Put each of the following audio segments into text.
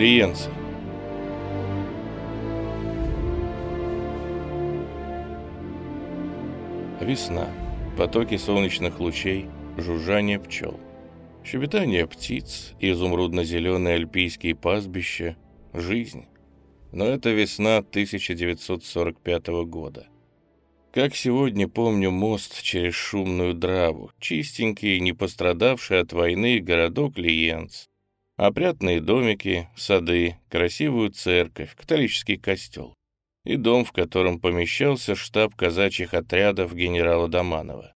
Клиенцы. Весна. Потоки солнечных лучей, жужжание пчел. Щебетание птиц, изумрудно-зеленые альпийские пастбища, жизнь. Но это весна 1945 года. Как сегодня помню мост через шумную Драву, чистенький, не пострадавший от войны городок Лиенц. Опрятные домики, сады, красивую церковь, католический костел и дом, в котором помещался штаб казачьих отрядов генерала Доманова.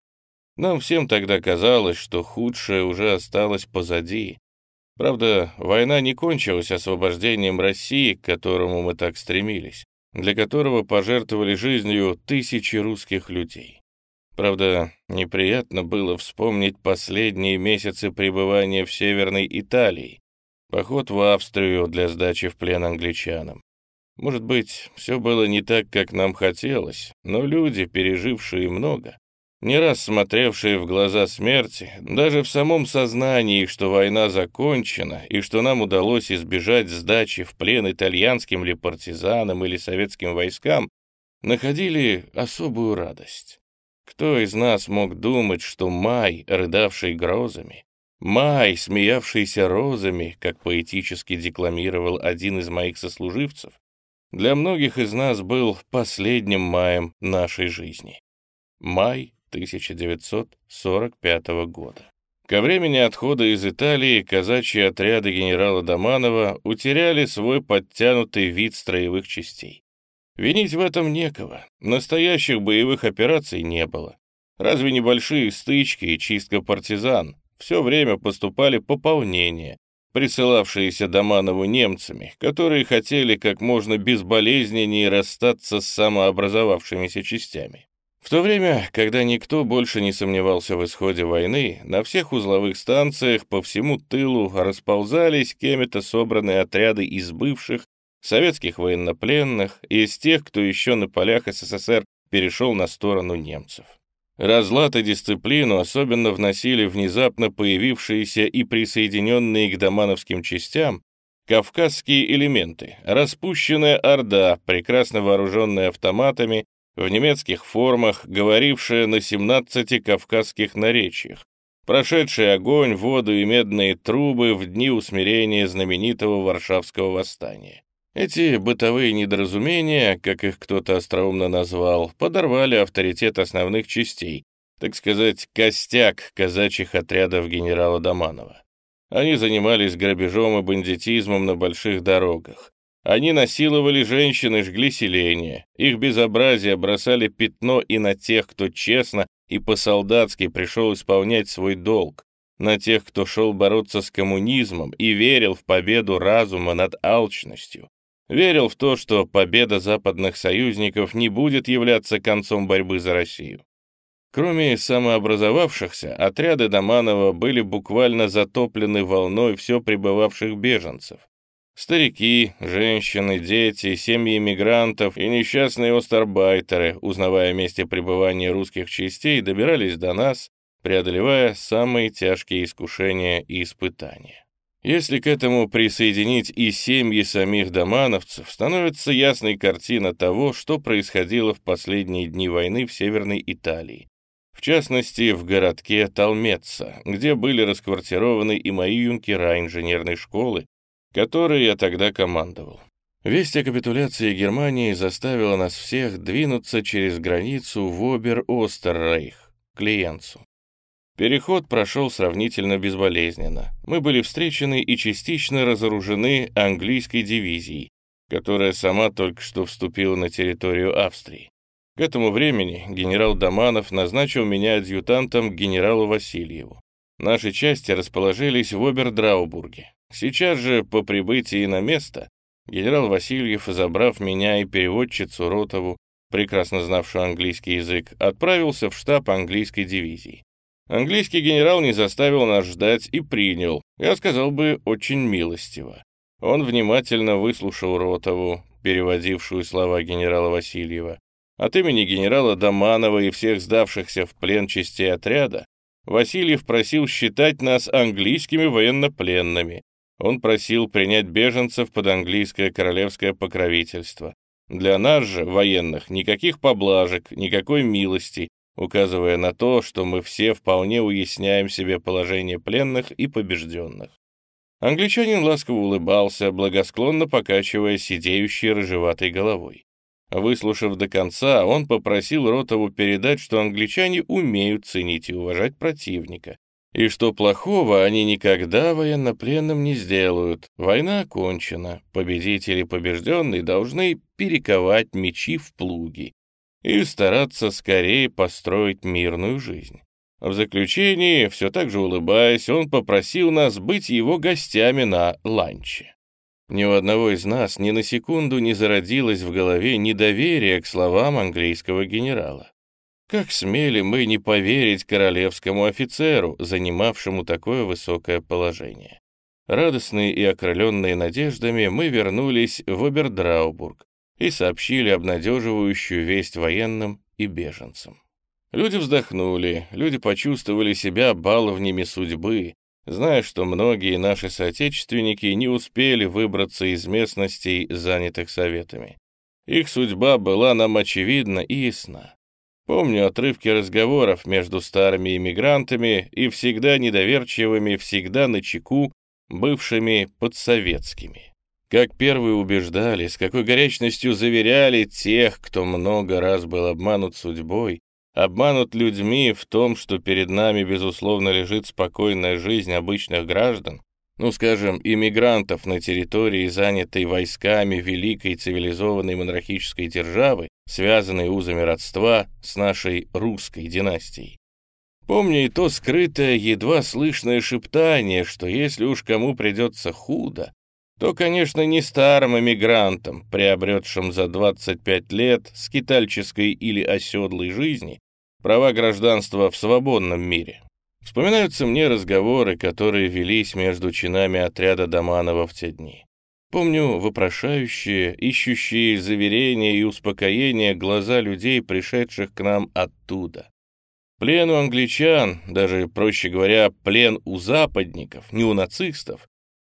Нам всем тогда казалось, что худшее уже осталось позади. Правда, война не кончилась освобождением России, к которому мы так стремились, для которого пожертвовали жизнью тысячи русских людей. Правда, неприятно было вспомнить последние месяцы пребывания в Северной Италии, поход в Австрию для сдачи в плен англичанам, может быть, все было не так, как нам хотелось, но люди, пережившие много, не раз смотревшие в глаза смерти, даже в самом сознании, что война закончена и что нам удалось избежать сдачи в плен итальянским ли партизанам или советским войскам, находили особую радость. Кто из нас мог думать, что май, рыдавший грозами, май, смеявшийся розами, как поэтически декламировал один из моих сослуживцев, для многих из нас был последним маем нашей жизни. Май 1945 года. Ко времени отхода из Италии казачьи отряды генерала Доманова утеряли свой подтянутый вид строевых частей. Винить в этом некого, настоящих боевых операций не было. Разве небольшие стычки и чистка партизан? Все время поступали пополнения, присылавшиеся Доманову немцами, которые хотели как можно безболезненнее расстаться с самообразовавшимися частями. В то время, когда никто больше не сомневался в исходе войны, на всех узловых станциях по всему тылу расползались кем-то собранные отряды из бывших советских военнопленных и из тех, кто еще на полях СССР перешел на сторону немцев. Разлад и дисциплину особенно вносили внезапно появившиеся и присоединенные к домановским частям кавказские элементы, распущенная орда, прекрасно вооруженная автоматами, в немецких формах, говорившая на 17 кавказских наречиях, прошедший огонь, воду и медные трубы в дни усмирения знаменитого Варшавского восстания. Эти бытовые недоразумения, как их кто-то остроумно назвал, подорвали авторитет основных частей, так сказать, костяк казачьих отрядов генерала Доманова. Они занимались грабежом и бандитизмом на больших дорогах. Они насиловали женщин и жгли селения. Их безобразие бросали пятно и на тех, кто честно и по-солдатски пришел исполнять свой долг, на тех, кто шел бороться с коммунизмом и верил в победу разума над алчностью, верил в то, что победа западных союзников не будет являться концом борьбы за Россию. Кроме самообразовавшихся, отряды Доманова были буквально затоплены волной все прибывавших беженцев. Старики, женщины, дети, семьи иммигрантов и несчастные остарбайтеры, узнавая о месте пребывания русских частей, добирались до нас, преодолевая самые тяжкие искушения и испытания. Если к этому присоединить и семьи самих домановцев, становится ясной картина того, что происходило в последние дни войны в Северной Италии. В частности, в городке Талмеца, где были расквартированы и мои юнкера инженерной школы, которой я тогда командовал. Весть о капитуляции Германии заставила нас всех двинуться через границу в Обер-Остеррейх, Клиенцу. Переход прошел сравнительно безболезненно. Мы были встречены и частично разоружены английской дивизией, которая сама только что вступила на территорию Австрии. К этому времени генерал Доманов назначил меня адъютантом генералу Васильеву. Наши части расположились в Обердраубурге. Сейчас же, по прибытии на место, генерал Васильев, забрав меня и переводчицу Ротову, прекрасно знавшую английский язык, отправился в штаб английской дивизии. Английский генерал не заставил нас ждать и принял, я сказал бы, очень милостиво. Он внимательно выслушал Ротову, переводившую слова генерала Васильева. От имени генерала Доманова и всех сдавшихся в плен частей отряда Васильев просил считать нас английскими военнопленными. Он просил принять беженцев под английское королевское покровительство. Для нас же, военных, никаких поблажек, никакой милости, указывая на то, что мы все вполне уясняем себе положение пленных и побежденных. Англичанин ласково улыбался, благосклонно покачивая сидеющей рыжеватой головой. Выслушав до конца, он попросил Ротову передать, что англичане умеют ценить и уважать противника, и что плохого они никогда военнопленным не сделают. Война окончена, победители и побежденные должны перековать мечи в плуги и стараться скорее построить мирную жизнь. В заключении, все так же улыбаясь, он попросил нас быть его гостями на ланче. Ни у одного из нас ни на секунду не зародилось в голове недоверие к словам английского генерала. Как смели мы не поверить королевскому офицеру, занимавшему такое высокое положение? Радостные и окрыленные надеждами мы вернулись в Обердраубург и сообщили обнадеживающую весть военным и беженцам. Люди вздохнули, люди почувствовали себя баловнями судьбы, зная, что многие наши соотечественники не успели выбраться из местностей, занятых советами. Их судьба была нам очевидна и ясна. Помню отрывки разговоров между старыми иммигрантами и всегда недоверчивыми, всегда на чеку, бывшими подсоветскими. Как первые убеждали, с какой горячностью заверяли тех, кто много раз был обманут судьбой, обманут людьми в том, что перед нами, безусловно, лежит спокойная жизнь обычных граждан, ну, скажем, иммигрантов на территории, занятой войсками великой цивилизованной монархической державы, связанной узами родства с нашей русской династией. Помню и то скрытое, едва слышное шептание, что если уж кому придется худо, то, конечно, не старым эмигрантам, приобретшим за 25 лет скитальческой или оседлой жизни права гражданства в свободном мире. Вспоминаются мне разговоры, которые велись между чинами отряда Доманова в те дни. Помню вопрошающие, ищущие заверения и успокоения глаза людей, пришедших к нам оттуда. Плен у англичан, даже, проще говоря, плен у западников, не у нацистов,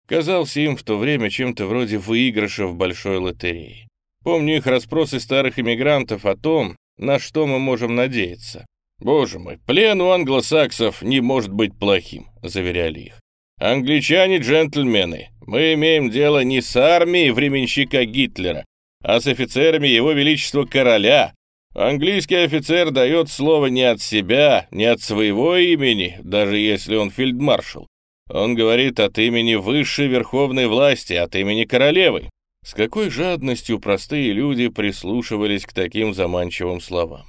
казался им в то время чем-то вроде выигрыша в большой лотерее. Помню их расспросы старых иммигрантов о том, на что мы можем надеяться. «Боже мой, плен у англосаксов не может быть плохим», — заверяли их. «Англичане — джентльмены. Мы имеем дело не с армией временщика Гитлера, а с офицерами его величества короля. Английский офицер дает слово не от себя, не от своего имени, даже если он фельдмаршал. Он говорит от имени высшей верховной власти, от имени королевы. С какой жадностью простые люди прислушивались к таким заманчивым словам.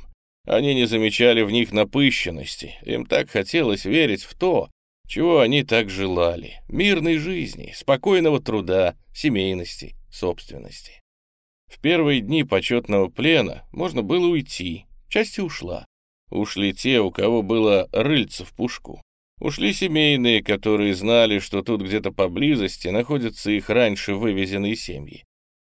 Они не замечали в них напыщенности, им так хотелось верить в то, чего они так желали — мирной жизни, спокойного труда, семейности, собственности. В первые дни почетного плена можно было уйти, часть ушла. Ушли те, у кого было рыльце в пушку. Ушли семейные, которые знали, что тут где-то поблизости находятся их раньше вывезенные семьи.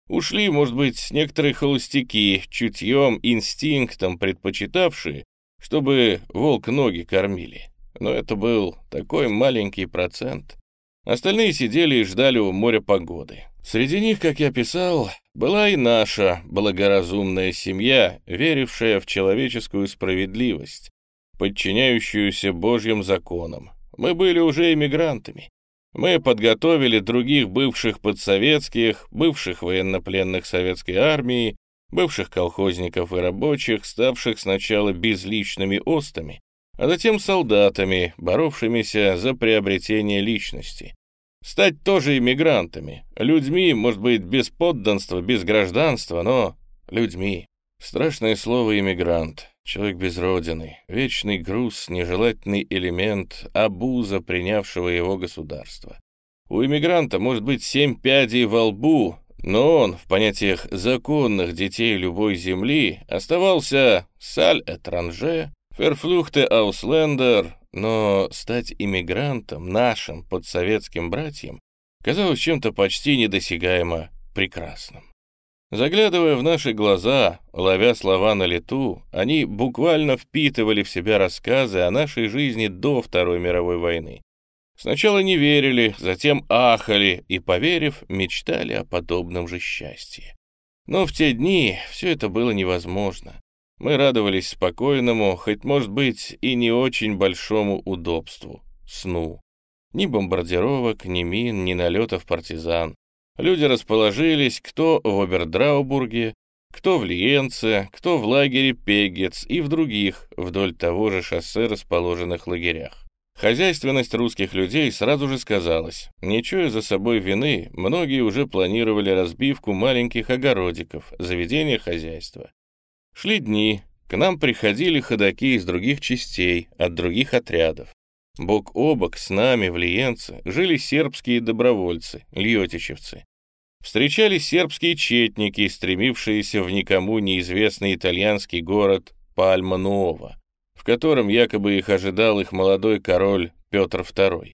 Ушли, может быть, некоторые холостяки, чутьем, инстинктом предпочитавшие, чтобы волк ноги кормили. Но это был такой маленький процент. Остальные сидели и ждали у моря погоды. Среди них, как я писал, была и наша благоразумная семья, верившая в человеческую справедливость, подчиняющуюся Божьим законам. Мы были уже эмигрантами. Мы подготовили других бывших подсоветских, бывших военнопленных советской армии, бывших колхозников и рабочих, ставших сначала безличными остами, а затем солдатами, боровшимися за приобретение личности. Стать тоже иммигрантами, людьми, может быть, без подданства, без гражданства, но людьми. Страшное слово «иммигрант». Человек без родины, вечный груз, нежелательный элемент, обуза принявшего его государства. У иммигранта может быть семь пядей во лбу, но он, в понятиях законных детей любой земли, оставался саль-этранже, ферфлюхте ауслендер, но стать иммигрантом, нашим подсоветским братьям, казалось чем-то почти недосягаемо прекрасным. Заглядывая в наши глаза, ловя слова на лету, они буквально впитывали в себя рассказы о нашей жизни до Второй мировой войны. Сначала не верили, затем ахали и, поверив, мечтали о подобном же счастье. Но в те дни все это было невозможно. Мы радовались спокойному, хоть, может быть, и не очень большому удобству — сну. Ни бомбардировок, ни мин, ни налетов партизан. Люди расположились кто в Обердраубурге, кто в Лиенце, кто в лагере Пегец и в других, вдоль того же шоссе расположенных лагерях. Хозяйственность русских людей сразу же сказалась. Не чуя за собой вины, многие уже планировали разбивку маленьких огородиков, заведения хозяйства. Шли дни, к нам приходили ходаки из других частей, от других отрядов. Бок о бок с нами в Лиенце жили сербские добровольцы, льотичевцы. Встречались сербские четники, стремившиеся в никому неизвестный итальянский город Пальма-Нуова в котором якобы их ожидал их молодой король Петр II.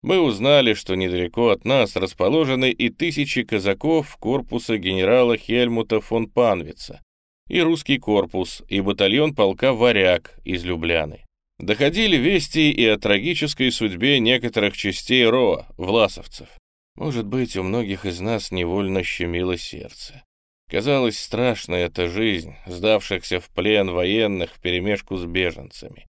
Мы узнали, что недалеко от нас расположены и тысячи казаков корпуса генерала Хельмута фон Панвица, и русский корпус, и батальон полка «Варяг» из Любляны. Доходили вести и о трагической судьбе некоторых частей РОА, власовцев. Может быть, у многих из нас невольно щемило сердце. Казалось, страшной эта жизнь, сдавшихся в плен военных вперемешку с беженцами.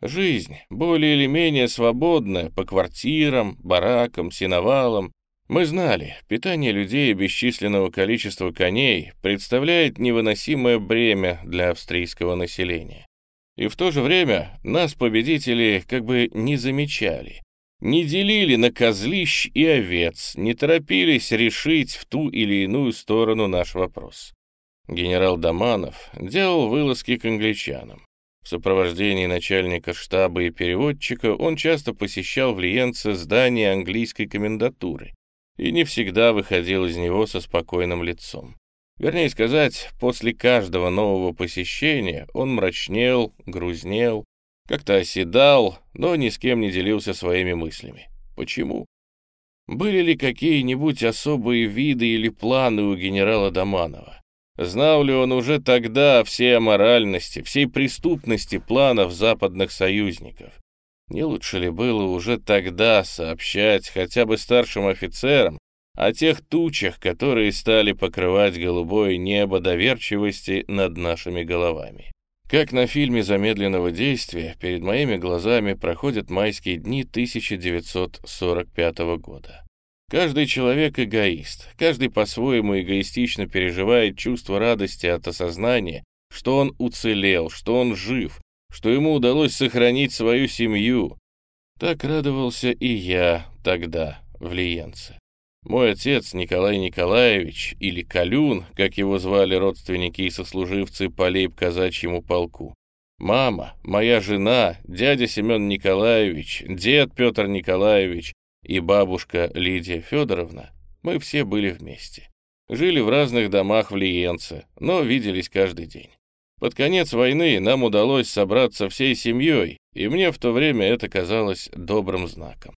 Жизнь, более или менее свободная, по квартирам, баракам, сеновалам. Мы знали, питание людей и бесчисленного количества коней представляет невыносимое бремя для австрийского населения. И в то же время нас, победители, как бы не замечали, не делили на козлищ и овец, не торопились решить в ту или иную сторону наш вопрос. Генерал Доманов делал вылазки к англичанам. В сопровождении начальника штаба и переводчика он часто посещал в Лиенце здание английской комендатуры и не всегда выходил из него со спокойным лицом. Вернее сказать, после каждого нового посещения он мрачнел, грузнел, как-то оседал, но ни с кем не делился своими мыслями. Почему? Были ли какие-нибудь особые виды или планы у генерала Доманова? Знал ли он уже тогда все аморальности, всей преступности планов западных союзников? Не лучше ли было уже тогда сообщать хотя бы старшим офицерам о тех тучах, которые стали покрывать голубое небо доверчивости над нашими головами? Как на фильме замедленного действия, перед моими глазами проходят майские дни 1945 года. Каждый человек эгоист, каждый по-своему эгоистично переживает чувство радости от осознания, что он уцелел, что он жив, что ему удалось сохранить свою семью. Так радовался и я тогда в Лиенце. Мой отец Николай Николаевич, или Калюн, как его звали родственники и сослуживцы по лейб-казачьему полку, мама, моя жена, дядя Семен Николаевич, дед Петр Николаевич и бабушка Лидия Федоровна, мы все были вместе. Жили в разных домах в Лиенце, но виделись каждый день. Под конец войны нам удалось собраться всей семьей, и мне в то время это казалось добрым знаком.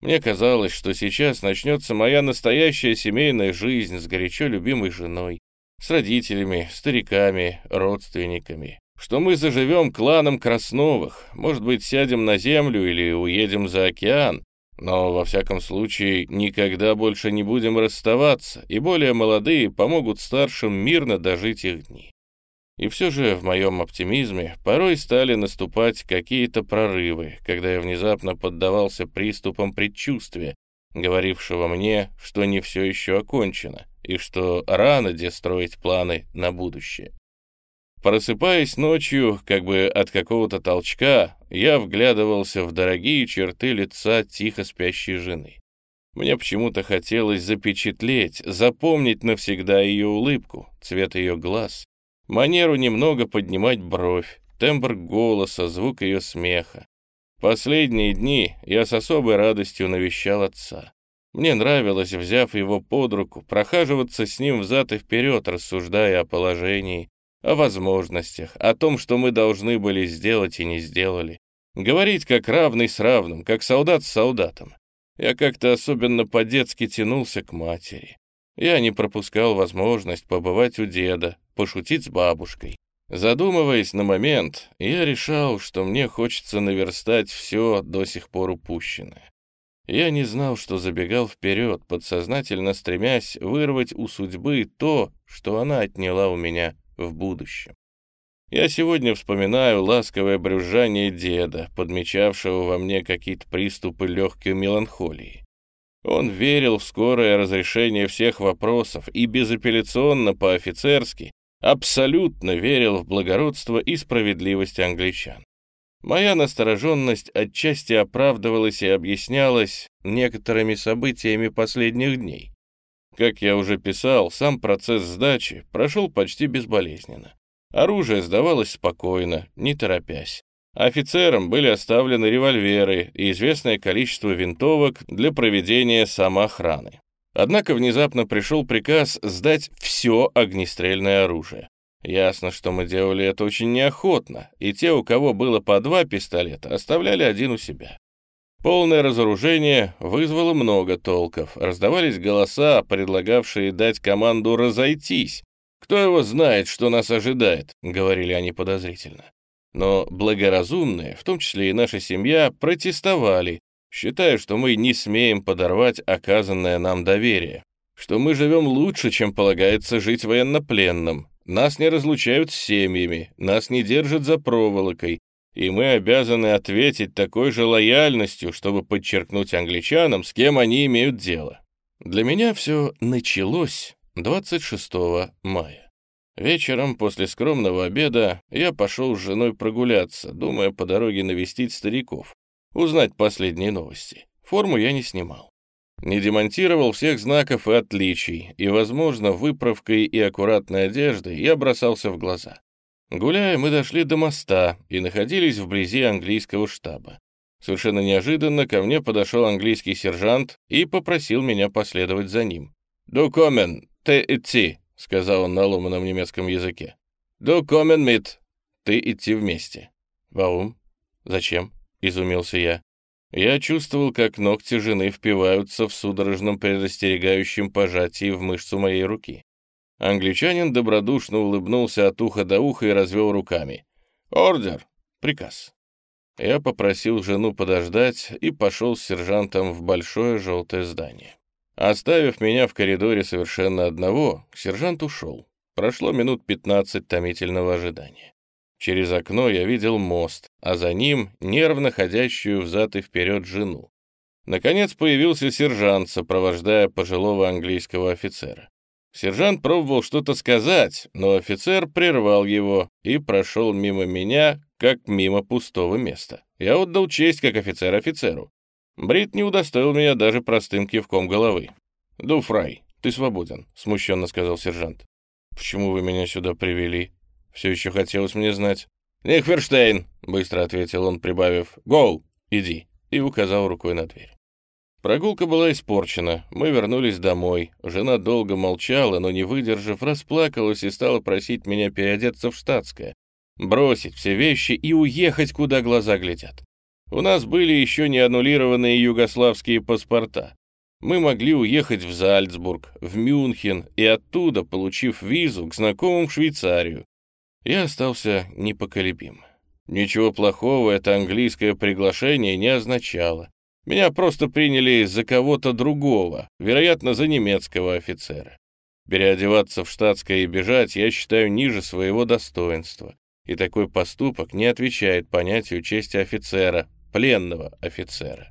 Мне казалось, что сейчас начнется моя настоящая семейная жизнь с горячо любимой женой, с родителями, стариками, родственниками, что мы заживем кланом Красновых, может быть, сядем на землю или уедем за океан, но, во всяком случае, никогда больше не будем расставаться, и более молодые помогут старшим мирно дожить их дни. И все же в моем оптимизме порой стали наступать какие-то прорывы, когда я внезапно поддавался приступам предчувствия, говорившего мне, что не все еще окончено, и что рано где строить планы на будущее. Просыпаясь ночью, как бы от какого-то толчка, я вглядывался в дорогие черты лица тихо спящей жены. Мне почему-то хотелось запечатлеть, запомнить навсегда ее улыбку, цвет ее глаз, манеру немного поднимать бровь, тембр голоса, звук ее смеха. Последние дни я с особой радостью навещал отца. Мне нравилось, взяв его под руку, прохаживаться с ним взад и вперед, рассуждая о положении, о возможностях, о том, что мы должны были сделать и не сделали. Говорить как равный с равным, как солдат с солдатом. Я как-то особенно по-детски тянулся к матери. Я не пропускал возможность побывать у деда, пошутить с бабушкой. Задумываясь на момент, я решал, что мне хочется наверстать все до сих пор упущенное. Я не знал, что забегал вперед, подсознательно стремясь вырвать у судьбы то, что она отняла у меня в будущем. Я сегодня вспоминаю ласковое брюзжание деда, подмечавшего во мне какие-то приступы легкой меланхолии. Он верил в скорое разрешение всех вопросов и безапелляционно по-офицерски абсолютно верил в благородство и справедливость англичан. Моя настороженность отчасти оправдывалась и объяснялась некоторыми событиями последних дней. Как я уже писал, сам процесс сдачи прошел почти безболезненно. Оружие сдавалось спокойно, не торопясь. Офицерам были оставлены револьверы и известное количество винтовок для проведения самоохраны. Однако внезапно пришел приказ сдать все огнестрельное оружие. Ясно, что мы делали это очень неохотно, и те, у кого было по два пистолета, оставляли один у себя. Полное разоружение вызвало много толков, раздавались голоса, предлагавшие дать команду разойтись. «Кто его знает, что нас ожидает?» — говорили они подозрительно. Но благоразумные, в том числе и наша семья, протестовали, считая, что мы не смеем подорвать оказанное нам доверие, что мы живем лучше, чем полагается жить военнопленным, нас не разлучают с семьями, нас не держат за проволокой, и мы обязаны ответить такой же лояльностью, чтобы подчеркнуть англичанам, с кем они имеют дело. Для меня все началось 26 мая. Вечером после скромного обеда я пошел с женой прогуляться, думая по дороге навестить стариков, узнать последние новости. Форму я не снимал. Не демонтировал всех знаков и отличий, и, возможно, выправкой и аккуратной одеждой я бросался в глаза. Гуляя, мы дошли до моста и находились вблизи английского штаба. Совершенно неожиданно ко мне подошел английский сержант и попросил меня последовать за ним. «Du kommen, ты идти», — сказал он на ломаном немецком языке. «Du kommen mit», — ты идти вместе. «Warum?» «Зачем?» — изумился я. Я чувствовал, как ногти жены впиваются в судорожном предостерегающем пожатии в мышцу моей руки. Англичанин добродушно улыбнулся от уха до уха и развел руками. «Ордер! Приказ!» Я попросил жену подождать и пошел с сержантом в большое желтое здание. Оставив меня в коридоре совершенно одного, сержант ушел. Прошло минут пятнадцать томительного ожидания. Через окно я видел мост, а за ним нервно ходящую взад и вперед жену. Наконец появился сержант, сопровождая пожилого английского офицера. Сержант пробовал что-то сказать, но офицер прервал его и прошел мимо меня, как мимо пустого места. Я отдал честь как офицер офицеру. Брит не удостоил меня даже простым кивком головы. «Ду, Фрай, ты свободен», — смущенно сказал сержант. «Почему вы меня сюда привели?» Все еще хотелось мне знать. «Нихверштейн!» — быстро ответил он, прибавив. «Гоу! Иди!» и указал рукой на дверь. Прогулка была испорчена. Мы вернулись домой. Жена долго молчала, но, не выдержав, расплакалась и стала просить меня переодеться в штатское, бросить все вещи и уехать, куда глаза глядят. У нас были еще не аннулированные югославские паспорта. Мы могли уехать в Зальцбург, в Мюнхен и оттуда, получив визу, к знакомым в Швейцарию, я остался непоколебим. Ничего плохого это английское приглашение не означало. Меня просто приняли за кого-то другого, вероятно, за немецкого офицера. Переодеваться в штатское и бежать я считаю ниже своего достоинства, и такой поступок не отвечает понятию чести офицера, пленного офицера.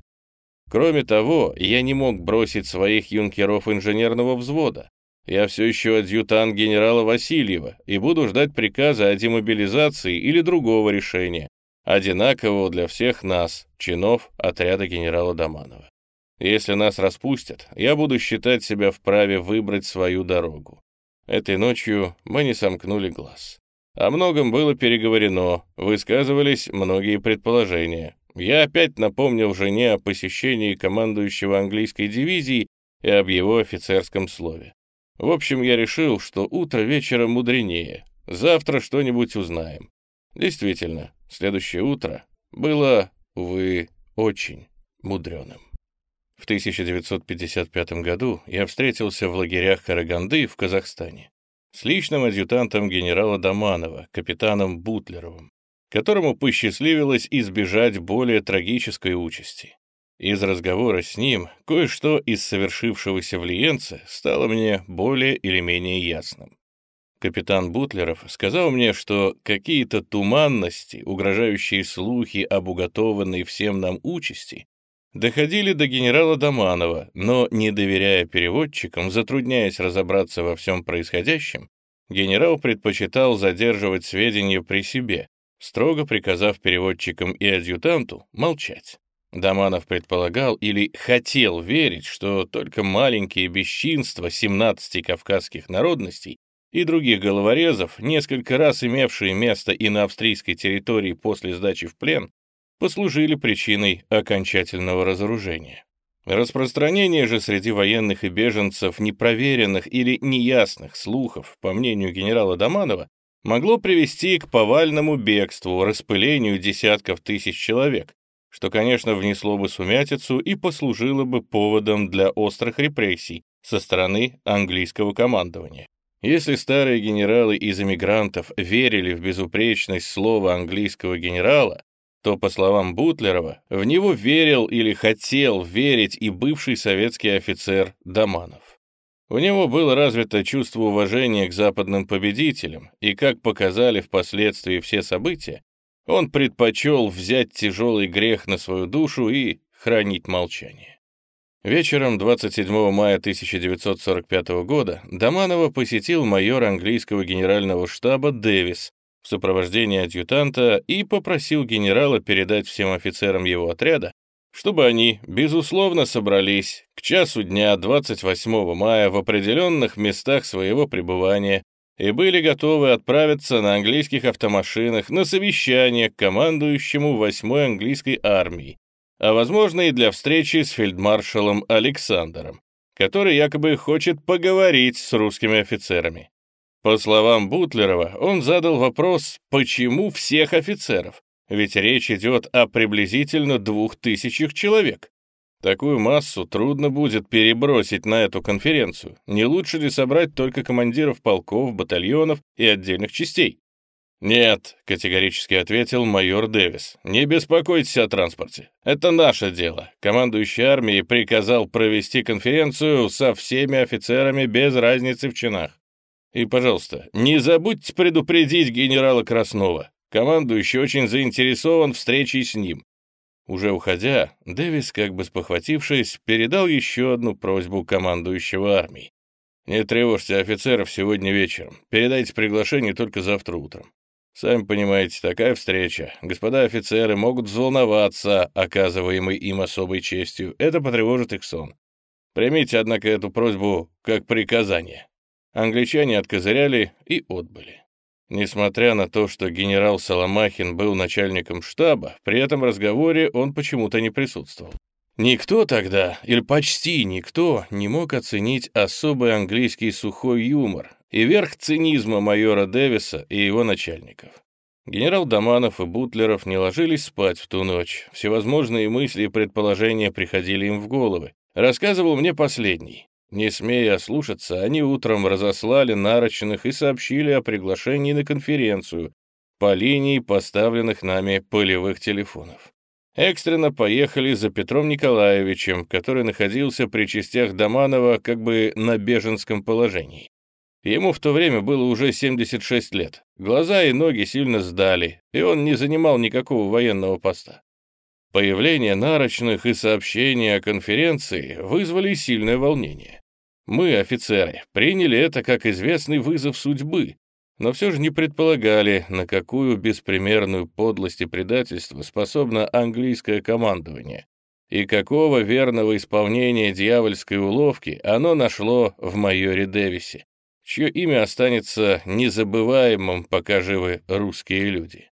Кроме того, я не мог бросить своих юнкеров инженерного взвода. Я все еще адъютант генерала Васильева и буду ждать приказа о демобилизации или другого решения, одинакового для всех нас, чинов отряда генерала Доманова. Если нас распустят, я буду считать себя вправе выбрать свою дорогу. Этой ночью мы не сомкнули глаз. О многом было переговорено, высказывались многие предположения. Я опять напомнил жене о посещении командующего английской дивизии и об его офицерском слове. В общем, я решил, что утро вечера мудренее. Завтра что-нибудь узнаем. Действительно, следующее утро было, увы, очень мудреным. В 1955 году я встретился в лагерях Караганды в Казахстане с личным адъютантом генерала Доманова, капитаном Бутлеровым, которому посчастливилось избежать более трагической участи. Из разговора с ним кое-что из совершившегося в Лиенце стало мне более или менее ясным. Капитан Бутлеров сказал мне, что какие-то туманности, угрожающие слухи об уготованной всем нам участи, доходили до генерала Доманова, но, не доверяя переводчикам, затрудняясь разобраться во всем происходящем, генерал предпочитал задерживать сведения при себе, строго приказав переводчикам и адъютанту молчать. Доманов предполагал или хотел верить, что только маленькие бесчинства 17 кавказских народностей и других головорезов, несколько раз имевшие место и на австрийской территории после сдачи в плен, послужили причиной окончательного разоружения. Распространение же среди военных и беженцев непроверенных или неясных слухов, по мнению генерала Доманова, могло привести к повальному бегству, распылению десятков тысяч человек, что, конечно, внесло бы сумятицу и послужило бы поводом для острых репрессий со стороны английского командования. Если старые генералы из эмигрантов верили в безупречность слова английского генерала, то, по словам Бутлерова, в него верил или хотел верить и бывший советский офицер Доманов. У него было развито чувство уважения к западным победителям, и, как показали впоследствии все события, он предпочел взять тяжелый грех на свою душу и хранить молчание. Вечером 27 мая 1945 года Доманова посетил майор английского генерального штаба Дэвис в сопровождении адъютанта и попросил генерала передать всем офицерам его отряда, чтобы они, безусловно, собрались к часу дня 28 мая в определенных местах своего пребывания и были готовы отправиться на английских автомашинах на совещание к командующему 8-й английской армией, а возможно и для встречи с фельдмаршалом Александром, который якобы хочет поговорить с русскими офицерами. По словам Бутлерова, он задал вопрос, почему всех офицеров, ведь речь идет о приблизительно двух тысячах человек. Такую массу трудно будет перебросить на эту конференцию. Не лучше ли собрать только командиров полков, батальонов и отдельных частей? «Нет», — категорически ответил майор Дэвис, — «не беспокойтесь о транспорте. Это наше дело. Командующий армией приказал провести конференцию со всеми офицерами без разницы в чинах. И, пожалуйста, не забудьте предупредить генерала Краснова. Командующий очень заинтересован встречей с ним». Уже уходя, Дэвис, как бы спохватившись, передал еще одну просьбу командующего армией. «Не тревожьте офицеров сегодня вечером. Передайте приглашение только завтра утром. Сами понимаете, такая встреча. Господа офицеры могут взволноваться оказываемой им особой честью. Это потревожит их сон. Примите, однако, эту просьбу как приказание. Англичане откозыряли и отбыли. Несмотря на то, что генерал Соломахин был начальником штаба, при этом разговоре он почему-то не присутствовал. Никто тогда, или почти никто, не мог оценить особый английский сухой юмор, и верх цинизма майора Дэвиса и его начальников. Генерал Доманов и Бутлеров не ложились спать в ту ночь. Всевозможные мысли и предположения приходили им в головы. Рассказывал мне последний. Не смея ослушаться, они утром разослали нарочных и сообщили о приглашении на конференцию по линии поставленных нами полевых телефонов. Экстренно поехали за Петром Николаевичем, который находился при частях Доманова как бы на беженском положении. Ему в то время было уже 76 лет. Глаза и ноги сильно сдали, и он не занимал никакого военного поста. Появление нарочных и сообщения о конференции вызвали сильное волнение. Мы, офицеры, приняли это как известный вызов судьбы, но все же не предполагали, на какую беспримерную подлость и предательство способно английское командование, и какого верного исполнения дьявольской уловки оно нашло в майоре Дэвисе чье имя останется незабываемым, пока живы русские люди.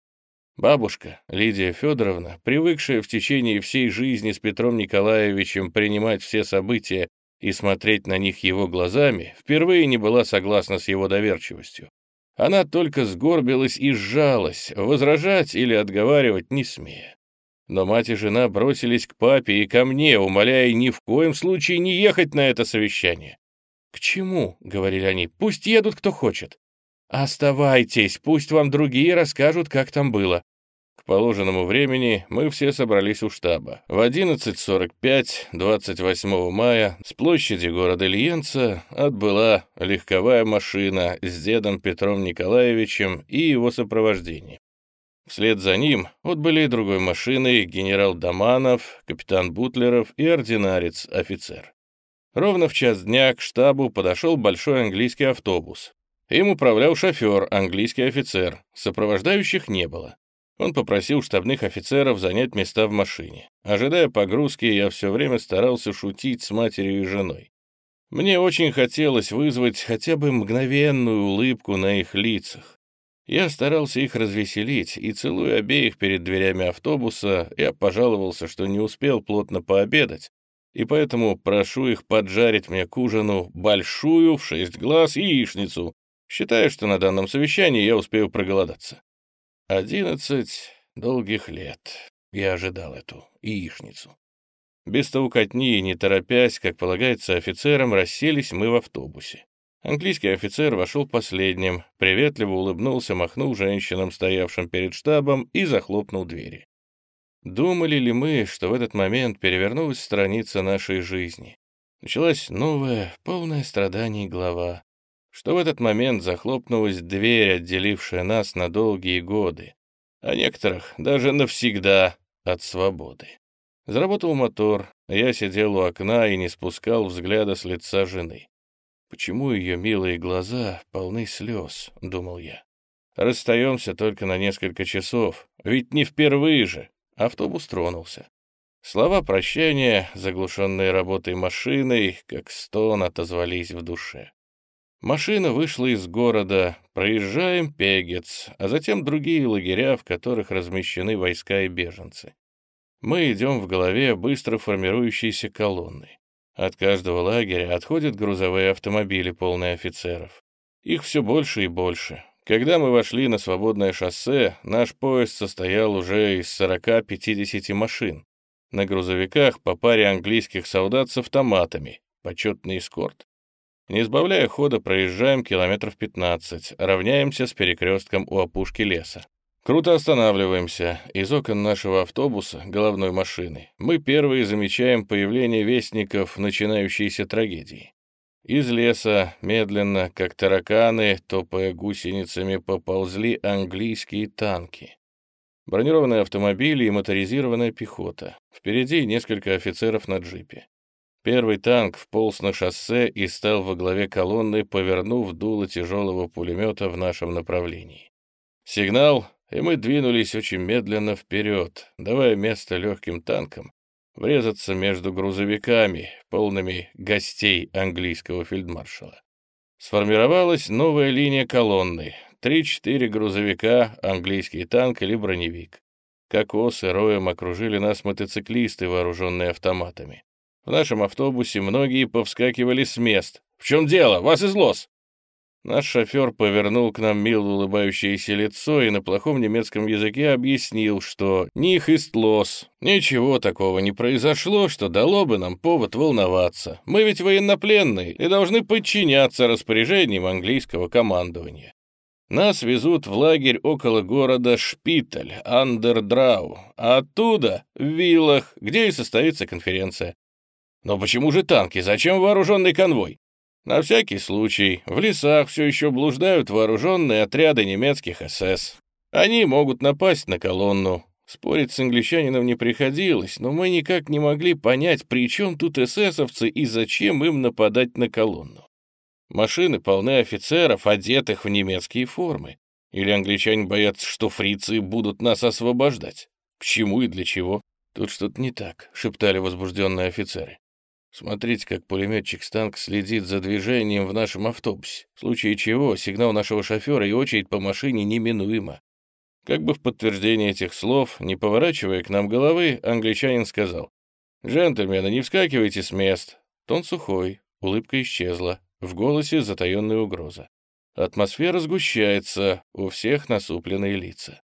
Бабушка, Лидия Федоровна, привыкшая в течение всей жизни с Петром Николаевичем принимать все события и смотреть на них его глазами, впервые не была согласна с его доверчивостью. Она только сгорбилась и сжалась, возражать или отговаривать не смея. Но мать и жена бросились к папе и ко мне, умоляя ни в коем случае не ехать на это совещание. «К чему?» — говорили они. «Пусть едут, кто хочет». «Оставайтесь, пусть вам другие расскажут, как там было». К положенному времени мы все собрались у штаба. В 11.45 28 мая с площади города Ильенца отбыла легковая машина с дедом Петром Николаевичем и его сопровождением. Вслед за ним отбыли другой машиной генерал Доманов, капитан Бутлеров и ординарец, офицер. Ровно в час дня к штабу подошел большой английский автобус. Им управлял шофер, английский офицер. Сопровождающих не было. Он попросил штабных офицеров занять места в машине. Ожидая погрузки, я все время старался шутить с матерью и женой. Мне очень хотелось вызвать хотя бы мгновенную улыбку на их лицах. Я старался их развеселить, и, целуя обеих перед дверями автобуса, я пожаловался, что не успел плотно пообедать, и поэтому прошу их поджарить мне к ужину большую в шесть глаз яичницу, считая, что на данном совещании я успею проголодаться. Одиннадцать долгих лет я ожидал эту яичницу. Без толкотни и не торопясь, как полагается офицерам, расселись мы в автобусе. Английский офицер вошел последним, приветливо улыбнулся, махнул женщинам, стоявшим перед штабом, и захлопнул двери. Думали ли мы, что в этот момент перевернулась страница нашей жизни? Началась новая, полная страданий глава. Что в этот момент захлопнулась дверь, отделившая нас на долгие годы, а некоторых даже навсегда от свободы. Заработал мотор, я сидел у окна и не спускал взгляда с лица жены. Почему ее милые глаза полны слез, думал я. Расстаемся только на несколько часов, ведь не впервые же. Автобус тронулся. Слова прощания, заглушенные работой машиной, как стон отозвались в душе. Машина вышла из города, проезжаем Пегец, а затем другие лагеря, в которых размещены войска и беженцы. Мы идем в голове быстро формирующейся колонны. От каждого лагеря отходят грузовые автомобили, полные офицеров. Их все больше и больше. Когда мы вошли на свободное шоссе, наш поезд состоял уже из 40-50 машин. На грузовиках по паре английских солдат с автоматами, почетный эскорт. Не сбавляя хода, проезжаем километров 15, равняемся с перекрестком у опушки леса. Круто останавливаемся. Из окон нашего автобуса, головной машины, мы первые замечаем появление вестников начинающейся трагедии. Из леса, медленно, как тараканы, топая гусеницами, поползли английские танки. Бронированные автомобили и моторизированная пехота. Впереди несколько офицеров на джипе. Первый танк вполз на шоссе и стал во главе колонны, повернув дуло тяжелого пулемета в нашем направлении. Сигнал, и мы двинулись очень медленно вперед, давая место легким танкам, врезаться между грузовиками, полными гостей английского фельдмаршала. Сформировалась новая линия колонны. Три-четыре грузовика, английский танк или броневик. Как осы роем окружили нас мотоциклисты, вооруженные автоматами. В нашем автобусе многие повскакивали с мест. «В чем дело? Вас излос!» Наш шофер повернул к нам мило улыбающееся лицо и на плохом немецком языке объяснил, что «них ист лос». Ничего такого не произошло, что дало бы нам повод волноваться. Мы ведь военнопленные и должны подчиняться распоряжениям английского командования. Нас везут в лагерь около города Шпиталь, Андердрау, а оттуда — в Виллах, где и состоится конференция. Но почему же танки? Зачем вооруженный конвой? На всякий случай, в лесах все еще блуждают вооруженные отряды немецких СС. Они могут напасть на колонну. Спорить с англичанином не приходилось, но мы никак не могли понять, при чем тут эсэсовцы и зачем им нападать на колонну. Машины полны офицеров, одетых в немецкие формы. Или англичане боятся, что фрицы будут нас освобождать? К чему и для чего? Тут что-то не так, шептали возбужденные офицеры. Смотрите, как пулеметчик Станк следит за движением в нашем автобусе, в случае чего сигнал нашего шофера и очередь по машине неминуема. Как бы в подтверждение этих слов, не поворачивая к нам головы, англичанин сказал, «Джентльмены, не вскакивайте с мест». Тон сухой, улыбка исчезла, в голосе затаенная угроза. Атмосфера сгущается, у всех насупленные лица.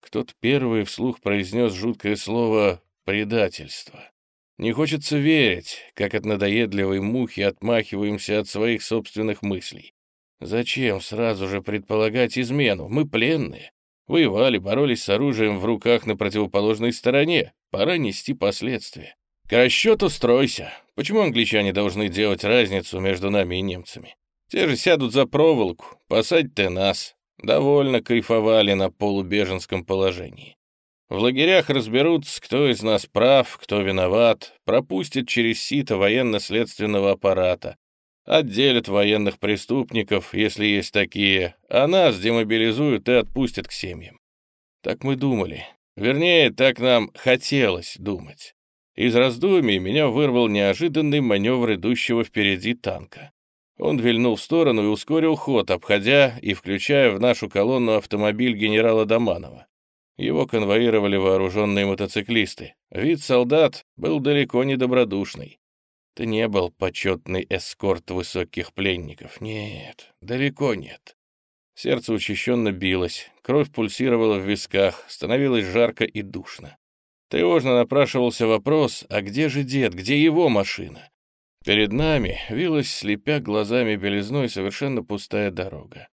Кто-то первый вслух произнес жуткое слово «предательство». Не хочется верить, как от надоедливой мухи отмахиваемся от своих собственных мыслей. Зачем сразу же предполагать измену? Мы пленные. Воевали, боролись с оружием в руках на противоположной стороне. Пора нести последствия. К расчету стройся. Почему англичане должны делать разницу между нами и немцами? Те же сядут за проволоку, посадь-ты нас. Довольно кайфовали на полубеженском положении. В лагерях разберутся, кто из нас прав, кто виноват, пропустят через сито военно-следственного аппарата, отделят военных преступников, если есть такие, а нас демобилизуют и отпустят к семьям. Так мы думали. Вернее, так нам хотелось думать. Из раздумий меня вырвал неожиданный маневр идущего впереди танка. Он вильнул в сторону и ускорил ход, обходя и включая в нашу колонну автомобиль генерала Доманова. Его конвоировали вооруженные мотоциклисты. Вид солдат был далеко не добродушный. Это не был почетный эскорт высоких пленников. Нет, далеко нет. Сердце учащенно билось, кровь пульсировала в висках, становилось жарко и душно. Тревожно напрашивался вопрос, а где же дед, где его машина? Перед нами вилась, слепя глазами белизной, совершенно пустая дорога.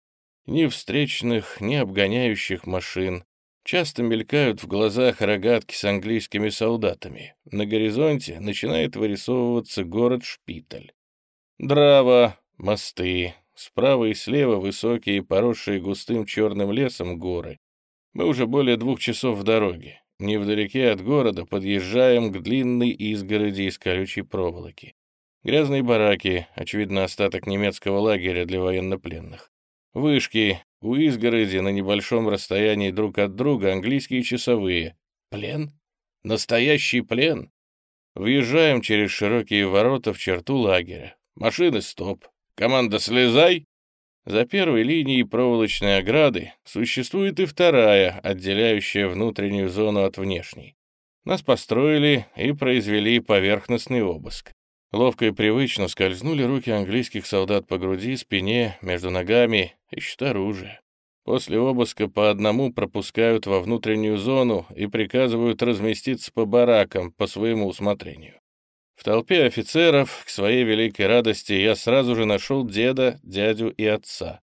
Ни встречных, ни обгоняющих машин, Часто мелькают в глазах рогатки с английскими солдатами. На горизонте начинает вырисовываться город-шпиталь. Драва, мосты, справа и слева высокие, поросшие густым черным лесом горы. Мы уже более двух часов в дороге. Невдалеке от города подъезжаем к длинной изгороди из колючей проволоки. Грязные бараки, очевидно, остаток немецкого лагеря для военнопленных. Вышки, у изгороди на небольшом расстоянии друг от друга английские часовые. Плен? Настоящий плен? Въезжаем через широкие ворота в черту лагеря. Машины стоп. Команда «Слезай!» За первой линией проволочной ограды существует и вторая, отделяющая внутреннюю зону от внешней. Нас построили и произвели поверхностный обыск. Ловко и привычно скользнули руки английских солдат по груди, спине, между ногами, ищут оружие. После обыска по одному пропускают во внутреннюю зону и приказывают разместиться по баракам по своему усмотрению. В толпе офицеров, к своей великой радости, я сразу же нашел деда, дядю и отца.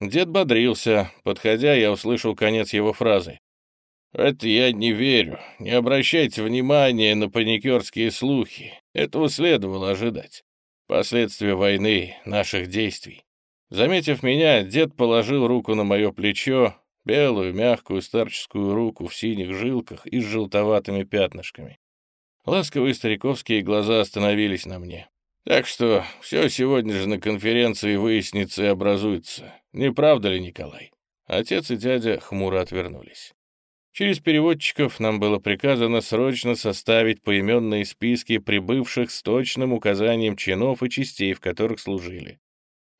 Дед бодрился. Подходя, я услышал конец его фразы. «Это я не верю. Не обращайте внимания на паникерские слухи. Этого следовало ожидать. Последствия войны, наших действий. Заметив меня, дед положил руку на мое плечо, белую, мягкую старческую руку в синих жилках и с желтоватыми пятнышками. Ласковые стариковские глаза остановились на мне. Так что все сегодня же на конференции выяснится и образуется. Не правда ли, Николай? Отец и дядя хмуро отвернулись. Через переводчиков нам было приказано срочно составить поименные списки прибывших с точным указанием чинов и частей, в которых служили.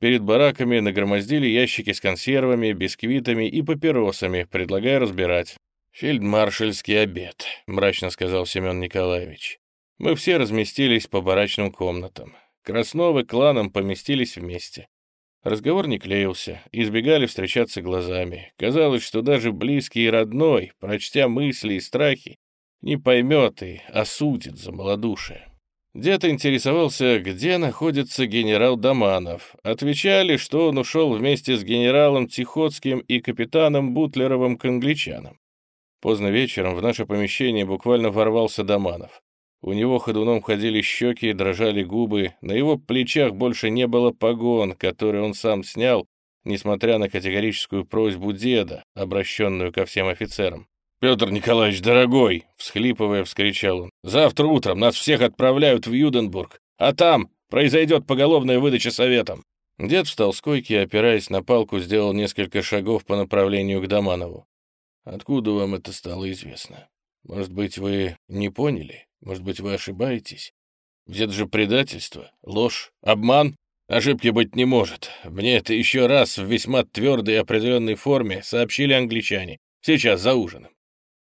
Перед бараками нагромоздили ящики с консервами, бисквитами и папиросами, предлагая разбирать. «Фельдмаршальский обед», — мрачно сказал Семен Николаевич. Мы все разместились по барачным комнатам. Красновы кланом поместились вместе. Разговор не клеился, избегали встречаться глазами. Казалось, что даже близкий и родной, прочтя мысли и страхи, не поймет и осудит за малодушие. Дед интересовался, где находится генерал Доманов. Отвечали, что он ушел вместе с генералом Тихоцким и капитаном Бутлеровым к англичанам. Поздно вечером в наше помещение буквально ворвался Доманов. У него ходуном ходили щеки, дрожали губы, на его плечах больше не было погон, которые он сам снял, несмотря на категорическую просьбу деда, обращенную ко всем офицерам. «Петр Николаевич, дорогой!» — всхлипывая, вскричал он. «Завтра утром нас всех отправляют в Юденбург, а там произойдет поголовная выдача советам». Дед встал с койки и, опираясь на палку, сделал несколько шагов по направлению к Доманову. «Откуда вам это стало известно? Может быть, вы не поняли?» Может быть, вы ошибаетесь? Это же предательство, ложь, обман. Ошибки быть не может. Мне это еще раз в весьма твердой и определенной форме сообщили англичане. Сейчас, за ужином.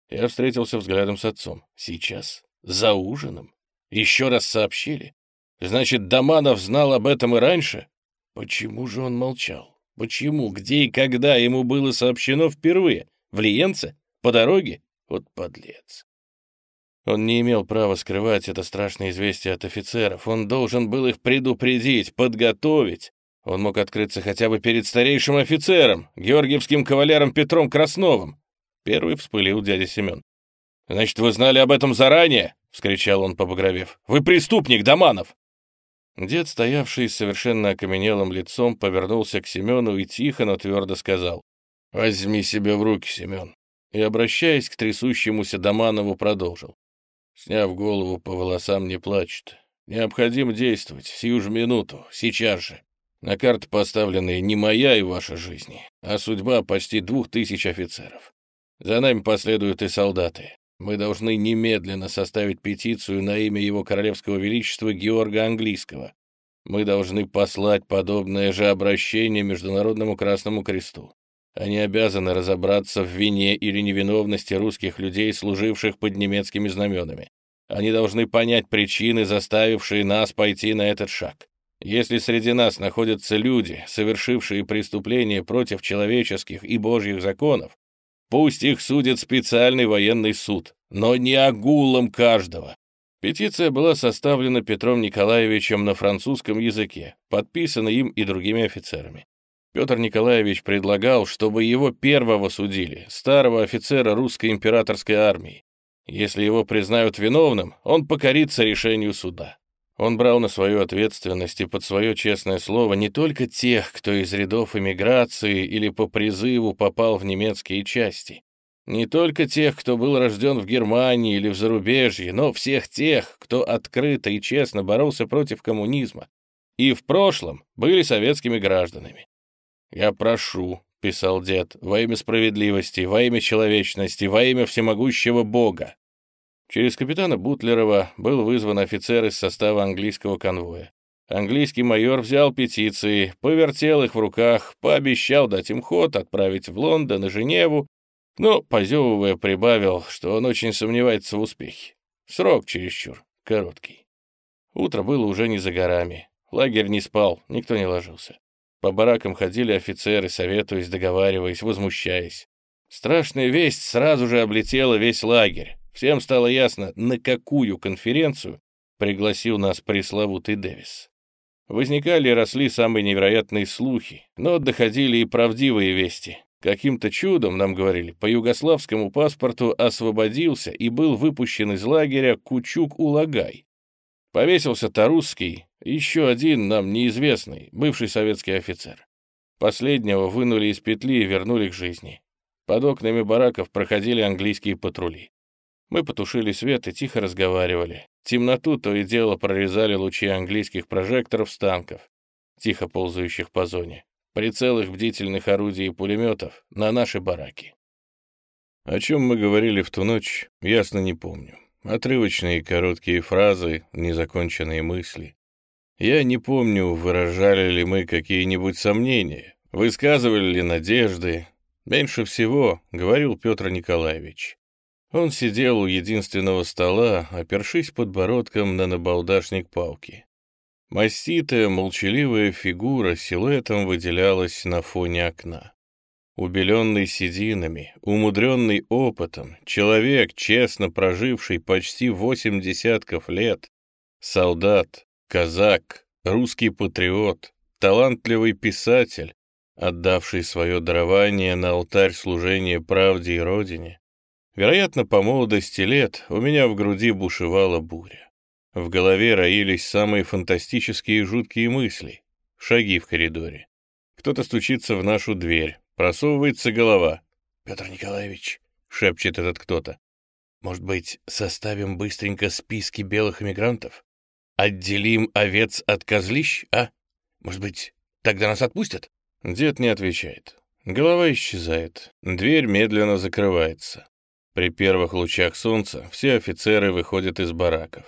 Я встретился взглядом с отцом. Сейчас? За ужином? Еще раз сообщили? Значит, Доманов знал об этом и раньше? Почему же он молчал? Почему, где и когда ему было сообщено впервые? В Лиенце? По дороге? Вот подлец. Он не имел права скрывать это страшное известие от офицеров. Он должен был их предупредить, подготовить. Он мог открыться хотя бы перед старейшим офицером, георгиевским кавалером Петром Красновым. Первый вспылил дядя Семен. «Значит, вы знали об этом заранее?» — вскричал он, побагровев. «Вы преступник, Доманов!» Дед, стоявший с совершенно окаменелым лицом, повернулся к Семену и тихо, но твердо сказал. «Возьми себя в руки, Семен!» И, обращаясь к трясущемуся Доманову, продолжил. Сняв голову, по волосам не плачет. Необходимо действовать, сию же минуту, сейчас же. На карту поставлены не моя и ваша жизни, а судьба почти двух тысяч офицеров. За нами последуют и солдаты. Мы должны немедленно составить петицию на имя его королевского величества Георга Английского. Мы должны послать подобное же обращение Международному Красному Кресту. Они обязаны разобраться в вине или невиновности русских людей, служивших под немецкими знаменами. Они должны понять причины, заставившие нас пойти на этот шаг. Если среди нас находятся люди, совершившие преступления против человеческих и божьих законов, Пусть их судит специальный военный суд, но не огулом каждого. Петиция была составлена Петром Николаевичем на французском языке, подписана им и другими офицерами. Петр Николаевич предлагал, чтобы его первого судили, старого офицера русской императорской армии. Если его признают виновным, он покорится решению суда. Он брал на свою ответственность и под свое честное слово не только тех, кто из рядов эмиграции или по призыву попал в немецкие части, не только тех, кто был рожден в Германии или в зарубежье, но всех тех, кто открыто и честно боролся против коммунизма и в прошлом были советскими гражданами. «Я прошу», — писал дед, — «во имя справедливости, во имя человечности, во имя всемогущего Бога, Через капитана Бутлерова был вызван офицер из состава английского конвоя. Английский майор взял петиции, повертел их в руках, пообещал дать им ход, отправить в Лондон и Женеву, но, позевывая, прибавил, что он очень сомневается в успехе. Срок чересчур короткий. Утро было уже не за горами. Лагерь не спал, никто не ложился. По баракам ходили офицеры, советуясь, договариваясь, возмущаясь. Страшная весть сразу же облетела весь лагерь. Всем стало ясно, на какую конференцию пригласил нас пресловутый Дэвис. Возникали и росли самые невероятные слухи, но доходили и правдивые вести. Каким-то чудом, нам говорили, по югославскому паспорту освободился и был выпущен из лагеря Кучук-Улагай. Повесился Тарусский, еще один нам неизвестный, бывший советский офицер. Последнего вынули из петли и вернули к жизни. Под окнами бараков проходили английские патрули. Мы потушили свет и тихо разговаривали. Темноту то и дело прорезали лучи английских прожекторов с танков, тихо ползающих по зоне. Прицел их бдительных орудий и пулеметов на наши бараки. О чем мы говорили в ту ночь, ясно не помню. Отрывочные короткие фразы, незаконченные мысли. Я не помню, выражали ли мы какие-нибудь сомнения, высказывали ли надежды. Меньше всего говорил Петр Николаевич. Он сидел у единственного стола, опершись подбородком на набалдашник палки. Маститая, молчаливая фигура силуэтом выделялась на фоне окна. Убеленный сединами, умудренный опытом, человек, честно проживший почти восемь десятков лет, солдат, казак, русский патриот, талантливый писатель, отдавший свое дарование на алтарь служения правде и родине, Вероятно, по молодости лет у меня в груди бушевала буря. В голове роились самые фантастические и жуткие мысли. Шаги в коридоре. Кто-то стучится в нашу дверь. Просовывается голова. «Петр Николаевич», — шепчет этот кто-то, «может быть, составим быстренько списки белых эмигрантов? Отделим овец от козлищ, а? Может быть, тогда нас отпустят?» Дед не отвечает. Голова исчезает. Дверь медленно закрывается. При первых лучах солнца все офицеры выходят из бараков.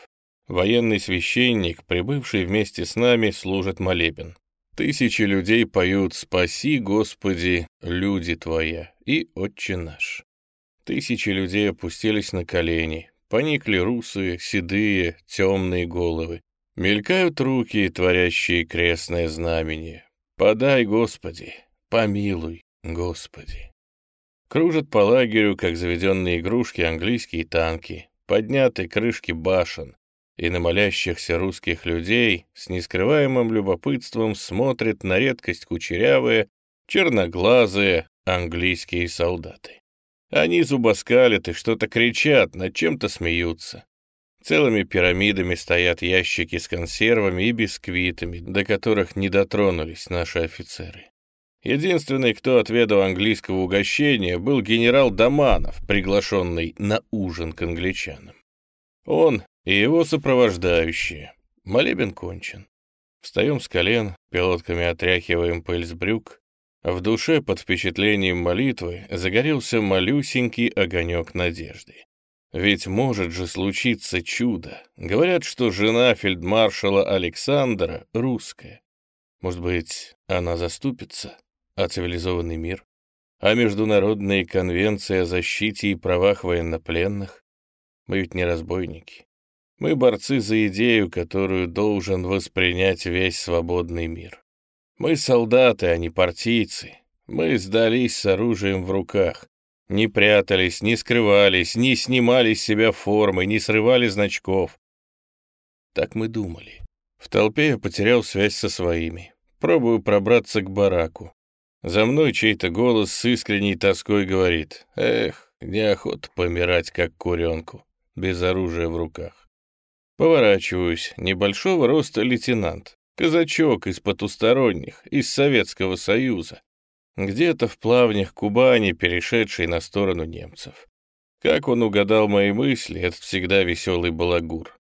Военный священник, прибывший вместе с нами, служит молебен. Тысячи людей поют «Спаси, Господи, люди Твоя» и «Отче наш». Тысячи людей опустились на колени, поникли русые, седые, темные головы. Мелькают руки, творящие крестное знамение. «Подай, Господи, помилуй, Господи». Кружат по лагерю, как заведенные игрушки, английские танки, подняты крышки башен, и на молящихся русских людей с нескрываемым любопытством смотрят на редкость кучерявые, черноглазые английские солдаты. Они зубоскалят и что-то кричат, над чем-то смеются. Целыми пирамидами стоят ящики с консервами и бисквитами, до которых не дотронулись наши офицеры. Единственный, кто отведал английского угощения, был генерал Доманов, приглашенный на ужин к англичанам. Он и его сопровождающие. Молебен кончен. Встаем с колен, пилотками отряхиваем пыль с брюк. В душе под впечатлением молитвы загорелся малюсенький огонек надежды. Ведь может же случиться чудо. Говорят, что жена фельдмаршала Александра русская. Может быть, она заступится? А цивилизованный мир, а международные конвенции о защите и правах военнопленных. Мы ведь не разбойники. Мы борцы за идею, которую должен воспринять весь свободный мир. Мы солдаты, а не партийцы. Мы сдались с оружием в руках. Не прятались, не скрывались, не снимали с себя формы, не срывали значков. Так мы думали. В толпе я потерял связь со своими. Пробую пробраться к бараку. За мной чей-то голос с искренней тоской говорит. Эх, неохота помирать, как куренку, без оружия в руках. Поворачиваюсь. Небольшого роста лейтенант. Казачок из потусторонних, из Советского Союза. Где-то в плавнях Кубани, перешедший на сторону немцев. Как он угадал мои мысли, это всегда веселый балагур.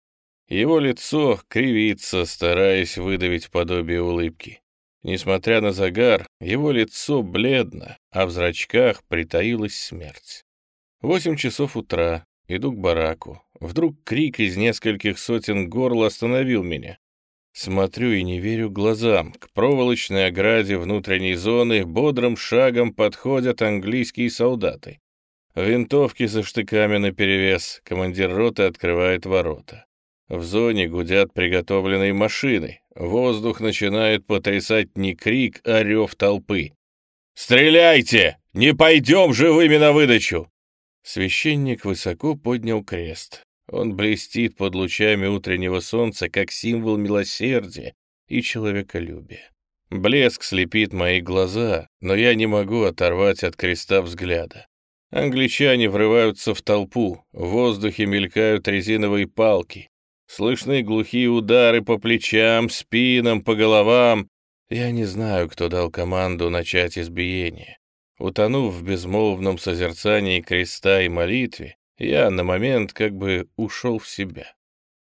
Его лицо кривится, стараясь выдавить подобие улыбки. Несмотря на загар, его лицо бледно, а в зрачках притаилась смерть. Восемь часов утра, иду к бараку. Вдруг крик из нескольких сотен горл остановил меня. Смотрю и не верю глазам. К проволочной ограде внутренней зоны бодрым шагом подходят английские солдаты. Винтовки со штыками наперевес. Командир роты открывает ворота. В зоне гудят приготовленные машины. Воздух начинает потрясать не крик, а рев толпы. «Стреляйте! Не пойдем живыми на выдачу!» Священник высоко поднял крест. Он блестит под лучами утреннего солнца, как символ милосердия и человеколюбия. Блеск слепит мои глаза, но я не могу оторвать от креста взгляда. Англичане врываются в толпу, в воздухе мелькают резиновые палки, Слышны глухие удары по плечам, спинам, по головам. Я не знаю, кто дал команду начать избиение. Утонув в безмолвном созерцании креста и молитве, я на момент как бы ушел в себя.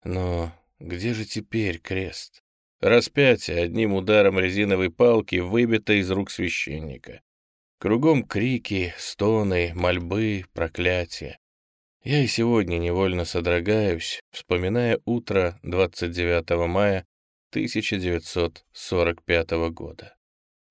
Но где же теперь крест? Распятие одним ударом резиновой палки выбито из рук священника. Кругом крики, стоны, мольбы, проклятия. Я и сегодня невольно содрогаюсь, вспоминая утро 29 мая 1945 года.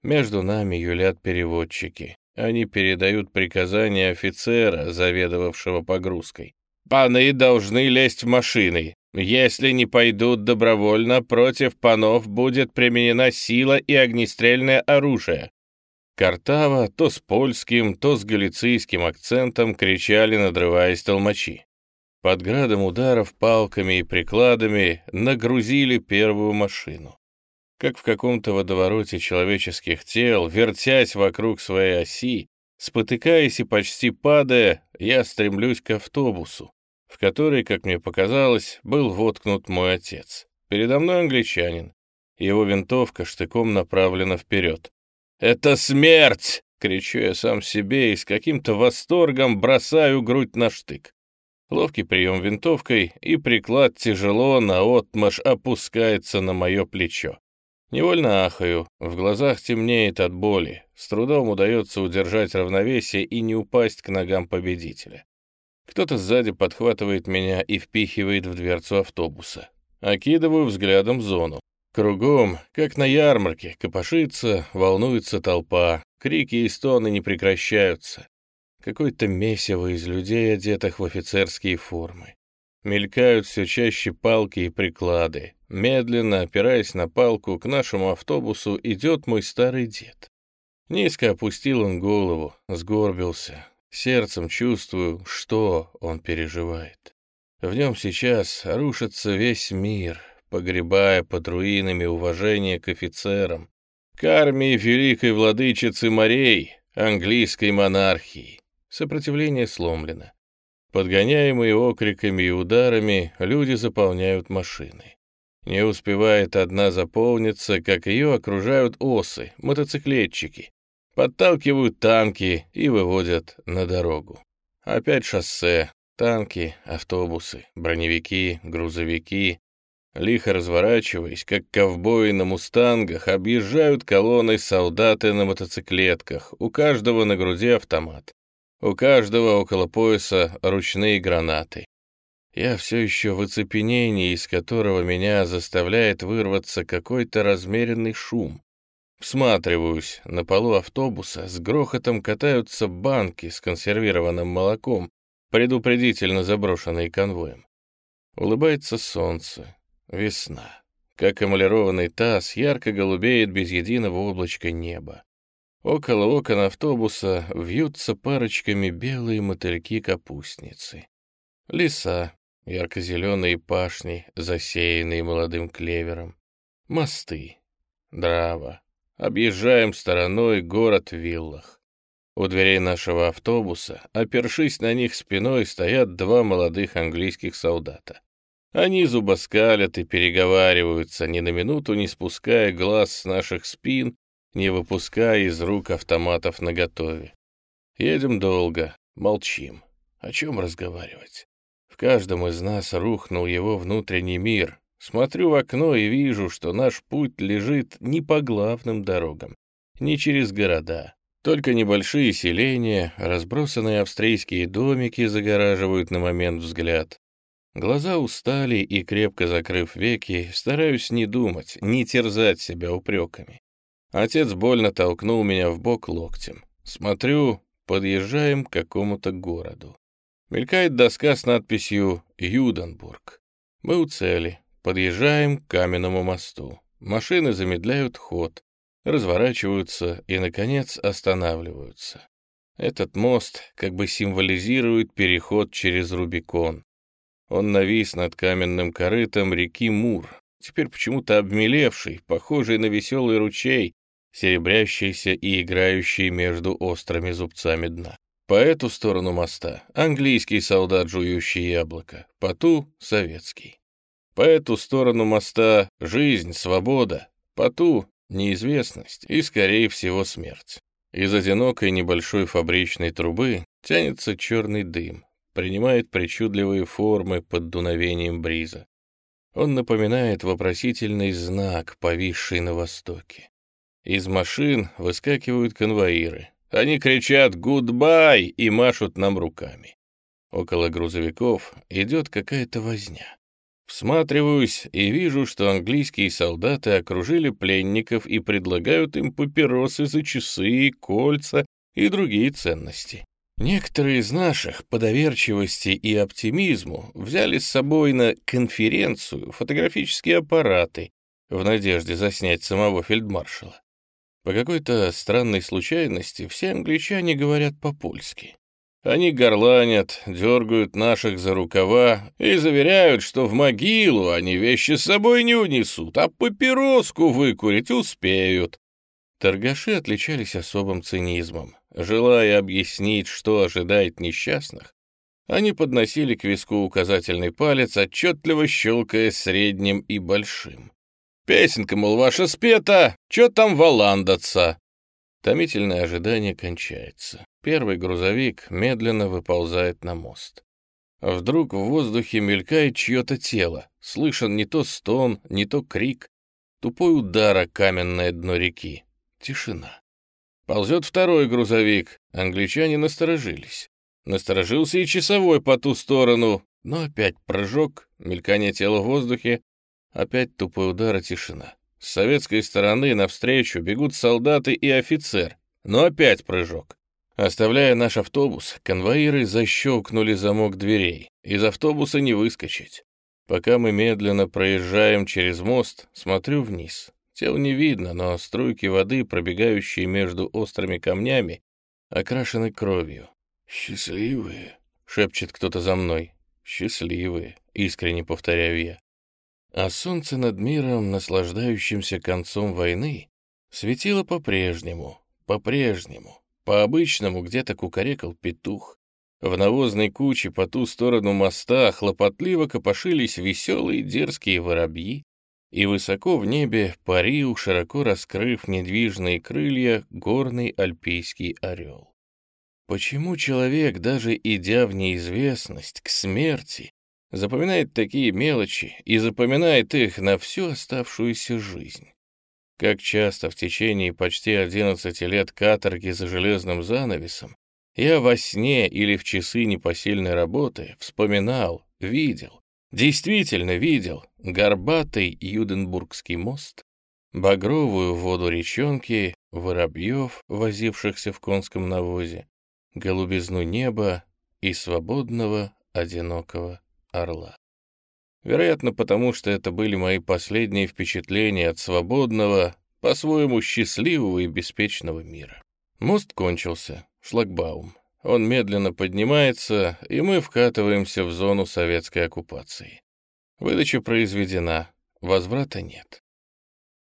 Между нами юлят переводчики. Они передают приказания офицера, заведовавшего погрузкой. «Паны должны лезть в машины. Если не пойдут добровольно, против панов будет применена сила и огнестрельное оружие. Картава то с польским, то с галицийским акцентом кричали, надрываясь толмачи. Под градом ударов палками и прикладами нагрузили первую машину. Как в каком-то водовороте человеческих тел, вертясь вокруг своей оси, спотыкаясь и почти падая, я стремлюсь к автобусу, в который, как мне показалось, был воткнут мой отец. Передо мной англичанин. Его винтовка штыком направлена вперед. «Это смерть!» — кричу я сам себе и с каким-то восторгом бросаю грудь на штык. Ловкий прием винтовкой, и приклад тяжело наотмашь опускается на мое плечо. Невольно ахаю, в глазах темнеет от боли, с трудом удается удержать равновесие и не упасть к ногам победителя. Кто-то сзади подхватывает меня и впихивает в дверцу автобуса. Окидываю взглядом зону. Кругом, как на ярмарке, копошится, волнуется толпа, крики и стоны не прекращаются. Какое-то месиво из людей, одетых в офицерские формы. Мелькают все чаще палки и приклады. Медленно, опираясь на палку, к нашему автобусу идет мой старый дед. Низко опустил он голову, сгорбился. Сердцем чувствую, что он переживает. В нем сейчас рушится весь мир, погребая под руинами уважение к офицерам, к армии великой владычицы морей, английской монархии. Сопротивление сломлено. Подгоняемые окриками и ударами, люди заполняют машины. Не успевает одна заполниться, как ее окружают осы, мотоциклетчики, подталкивают танки и выводят на дорогу. Опять шоссе, танки, автобусы, броневики, грузовики, лихо разворачиваясь, как ковбои на мустангах, объезжают колонной солдаты на мотоциклетках, у каждого на груди автомат. У каждого около пояса ручные гранаты. Я все еще в оцепенении, из которого меня заставляет вырваться какой-то размеренный шум. Всматриваюсь, на полу автобуса с грохотом катаются банки с консервированным молоком, предупредительно заброшенные конвоем. Улыбается солнце, весна. Как эмалированный таз, ярко голубеет без единого облачка неба. Около окон автобуса вьются парочками белые мотыльки-капустницы. Леса, ярко-зеленые пашни, засеянные молодым клевером. Мосты, дрова. Объезжаем стороной город в виллах. У дверей нашего автобуса, опершись на них спиной, стоят два молодых английских солдата. Они зубоскалят и переговариваются, ни на минуту не спуская глаз с наших спин не выпуская из рук автоматов наготове. Едем долго, молчим. О чем разговаривать? В каждом из нас рухнул его внутренний мир. Смотрю в окно и вижу, что наш путь лежит не по главным дорогам, не через города. Только небольшие селения, разбросанные австрийские домики загораживают на момент взгляд. Глаза устали и, крепко закрыв веки, стараюсь не думать, не терзать себя упреками. Отец больно толкнул меня в бок локтем. Смотрю, подъезжаем к какому-то городу. Мелькает доска с надписью «Юденбург». Мы у цели. Подъезжаем к каменному мосту. Машины замедляют ход, разворачиваются и, наконец, останавливаются. Этот мост как бы символизирует переход через Рубикон. Он навис над каменным корытом реки Мур, теперь почему-то обмелевший, похожий на веселый ручей, серебрящийся и играющий между острыми зубцами дна. По эту сторону моста — английский солдат, жующий яблоко, по ту — советский. По эту сторону моста — жизнь, свобода, по ту — неизвестность и, скорее всего, смерть. Из одинокой небольшой фабричной трубы тянется черный дым, принимает причудливые формы под дуновением бриза. Он напоминает вопросительный знак, повисший на востоке. Из машин выскакивают конвоиры. Они кричат «Goodbye!» и машут нам руками. Около грузовиков идет какая-то возня. Всматриваюсь и вижу, что английские солдаты окружили пленников и предлагают им папиросы за часы, кольца и другие ценности. Некоторые из наших по доверчивости и оптимизму взяли с собой на конференцию фотографические аппараты в надежде заснять самого фельдмаршала. По какой-то странной случайности все англичане говорят по-польски. Они горланят, дергают наших за рукава и заверяют, что в могилу они вещи с собой не унесут, а папироску выкурить успеют. Торгаши отличались особым цинизмом. Желая объяснить, что ожидает несчастных, они подносили к виску указательный палец, отчетливо щелкая средним и большим. Песенка, мол, ваша спета, чё там валандаться?» Томительное ожидание кончается. Первый грузовик медленно выползает на мост. Вдруг в воздухе мелькает чье-то тело. Слышен не то стон, не то крик. Тупой удар о каменное дно реки. Тишина. Ползет второй грузовик. Англичане насторожились. Насторожился и часовой по ту сторону. Но опять прыжок, мелькание тела в воздухе, Опять тупой удар и тишина. С советской стороны навстречу бегут солдаты и офицер, но опять прыжок. Оставляя наш автобус, конвоиры защелкнули замок дверей. Из автобуса не выскочить. Пока мы медленно проезжаем через мост, смотрю вниз. Тел не видно, но струйки воды, пробегающие между острыми камнями, окрашены кровью. «Счастливые», — шепчет кто-то за мной. «Счастливые», — искренне повторяю я. А солнце над миром, наслаждающимся концом войны, светило по-прежнему, по-прежнему, По-обычному где-то кукарекал петух. В навозной куче по ту сторону моста хлопотливо копошились веселые дерзкие воробьи, и высоко в небе парил, широко раскрыв недвижные крылья, горный альпийский орел. Почему человек, даже идя в неизвестность, к смерти, запоминает такие мелочи и запоминает их на всю оставшуюся жизнь? Как часто в течение почти 11 лет каторги за железным занавесом я во сне или в часы непосильной работы вспоминал, видел, действительно видел горбатый Юденбургский мост, багровую воду речонки, воробьев, возившихся в конском навозе, голубизну неба и свободного, одинокого орла. Вероятно, потому что это были мои последние впечатления от свободного, по-своему счастливого и беспечного мира. Мост кончился, шлагбаум. Он медленно поднимается, и мы вкатываемся в зону советской оккупации. Выдача произведена, возврата нет.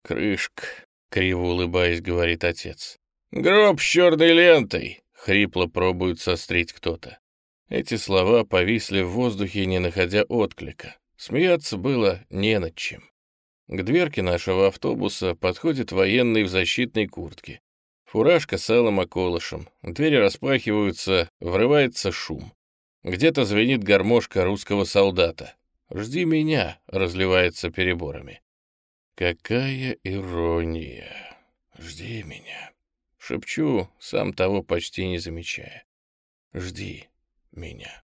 «Крышка», — криво улыбаясь, говорит отец. «Гроб с черной лентой», — хрипло пробует сострить кто-то. Эти слова повисли в воздухе, не находя отклика. Смеяться было не над чем. К дверке нашего автобуса подходит военный в защитной куртке. Фуражка с алым околышем. Двери распахиваются, врывается шум. Где-то звенит гармошка русского солдата. «Жди меня», — разливается переборами. Какая ирония. «Жди меня», — шепчу, сам того почти не замечая. «Жди меня».